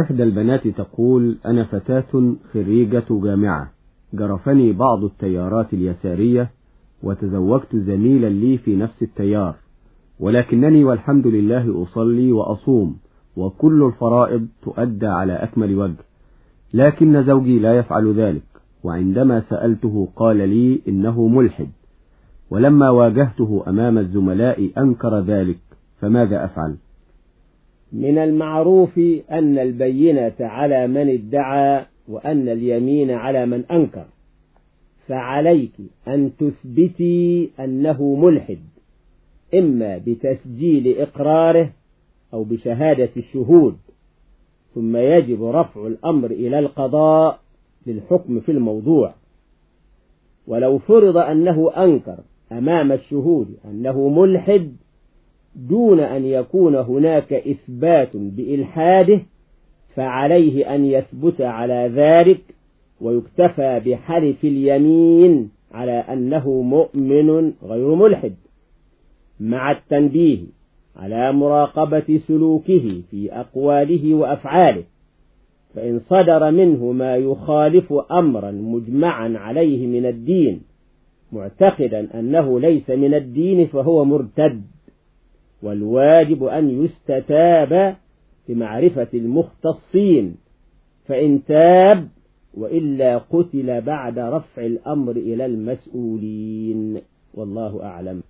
إحدى البنات تقول أنا فتاة خريجة جامعة. جرفني بعض التيارات اليسارية وتزوجت زميلا لي في نفس التيار. ولكنني والحمد لله أصلي وأصوم وكل الفرائض تؤدى على أكمل وجه. لكن زوجي لا يفعل ذلك وعندما سألته قال لي إنه ملحد. ولما واجهته أمام الزملاء أنكر ذلك فماذا أفعل؟ من المعروف أن البينة على من ادعى وأن اليمين على من أنكر. فعليك أن تثبتي أنه ملحد إما بتسجيل إقراره أو بشهادة الشهود ثم يجب رفع الأمر إلى القضاء للحكم في الموضوع. ولو فرض أنه أنكر أمام الشهود أنه ملحد دون أن يكون هناك إثبات بإلحاده فعليه أن يثبت على ذلك ويكتفى بحلف اليمين على أنه مؤمن غير ملحد مع التنبيه على مراقبة سلوكه في أقواله وأفعاله فإن صدر منه ما يخالف أمرا مجمعا عليه من الدين معتقدا أنه ليس من الدين فهو مرتد. والواجب أن يستتاب بمعرفة المختصين فإن تاب وإلا قتل بعد رفع الأمر إلى المسؤولين. والله أعلم.